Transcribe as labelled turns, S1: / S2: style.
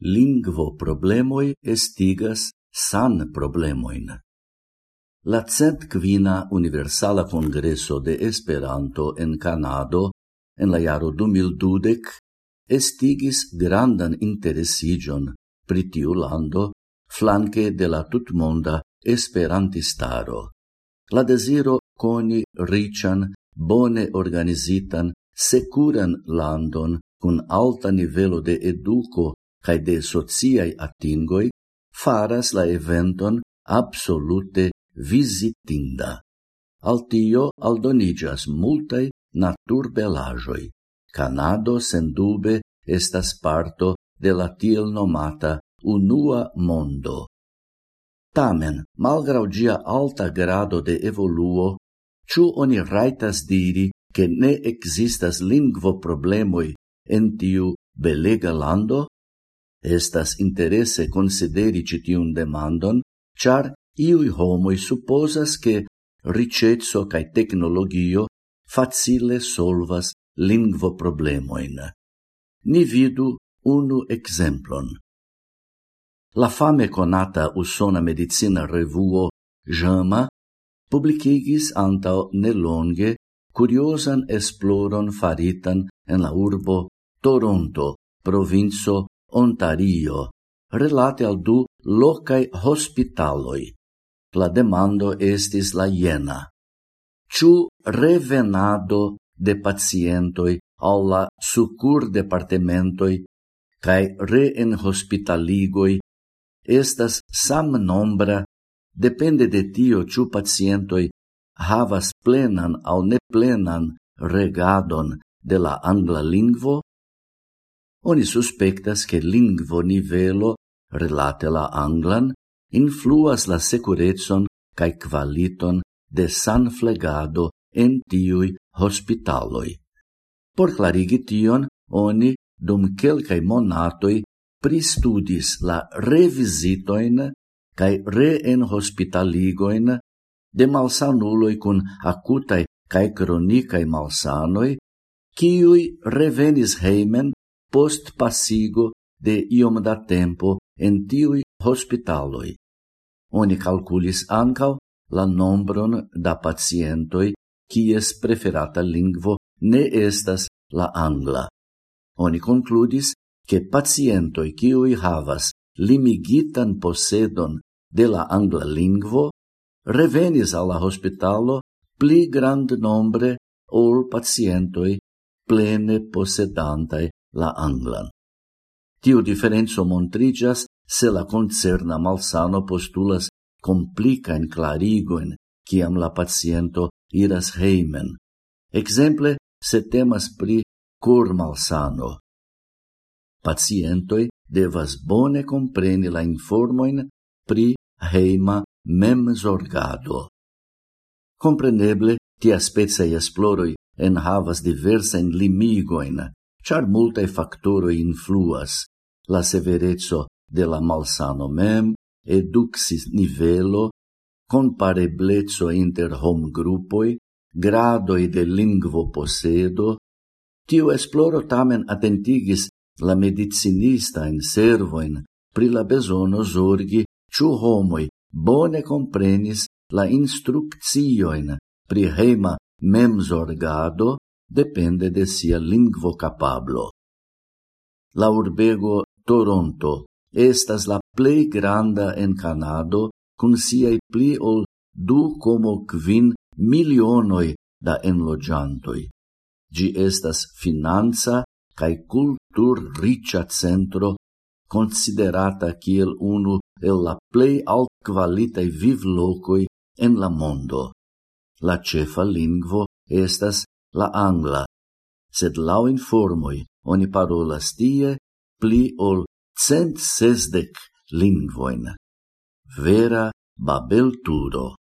S1: lingvo problemoi estigas san problemoin. La cent quina Universala Congreso de Esperanto en Canado en la jaro 2012 estigis grandan interesigion pritiu lando flanque de la tutmonda esperantistaro. La desiro coni rician, bone organizitan, securan landon cun alta nivelo de educo cae de sociai atingoi faras la eventon absolute visitinda. Al tio aldonigas multae natur belajoi. Canado sendube estas parto de la tiel nomata unua mondo. Tamen, malgrau gia alta grado de evoluo, ciu oni raitas diri che ne existas lingvo problemoi en tiu belega lando? Estas interesse consideri citiun demandon, char iui homoi supposas che ricezzo cae tecnologio facile solvas lingvo problemoin. Ni vidu unu exemplon. La fame conata usona medicina revuo JAMA publicigis antao nelonge curiosan esploron faritan en la urbo Toronto, provinzo Ontario relate al du locai hospitaloi. La demando estis la jena. Ciu revenado de pacientoi al la sucur departamentoi cae hospitaligoi estas sam nombra depende de tio ciu pacientoi havas plenan au neplenan regadon de la angla lingvo oni suspectas che lingvo nivelo relate la anglan influas la securetson cae qualiton de san flegado en tiui hospitaloi. Por clarigi tion, oni dum quelcae monatoi pristudis la revisitoin cae reenhospitaligoin de malsanuloi cun acutae cae cronicae malsanoi, ciui revenis heimen post passigo de iom da tempo en tiui hospitaloi. Oni calculis ancau la nombron da pacientoi quies preferata lingvo ne estas la angla. Oni concludis che pacientoi quiui havas limigitan posedon de la angla lingvo revenis alla hospitalo pli grand nombre ol pacientoi plene posedantai la anglan. Tiu diferenzo montrigas se la concerna malsano postulas complica in clarigoen ciam la paciento iras heimen. Exemple, se temas pri cor malsano. Pacientoi devas bone compreni la informoin pri heima mem zorgado. Compreneble, tia spezia esploroi en havas diversa in limigoin, char multae factoroi influas, la severezzo de la malsano mem, eduxis nivelo, compareblezzo inter hom gruppoi, gradoi de lingvo posedo, tiu esploro tamen attentigis la medicinista in servoin pri la besono zorgi ciu homoi bone comprenis la instruccioin pri hema memzorgado depende de sia lingvo capablo. La urbego Toronto estas la plei granda en Canado cun siai pli ol du como quin milionoi da enlogiantoi. Gi estas finanza cae cultur riccia centro considerata kiel unu el la plej viv locoi en la mondo. La cefa lingvo estas la angla, sed lau informoi oni parolas tie pli ol cent sesdec lingvoin. Vera babelturo.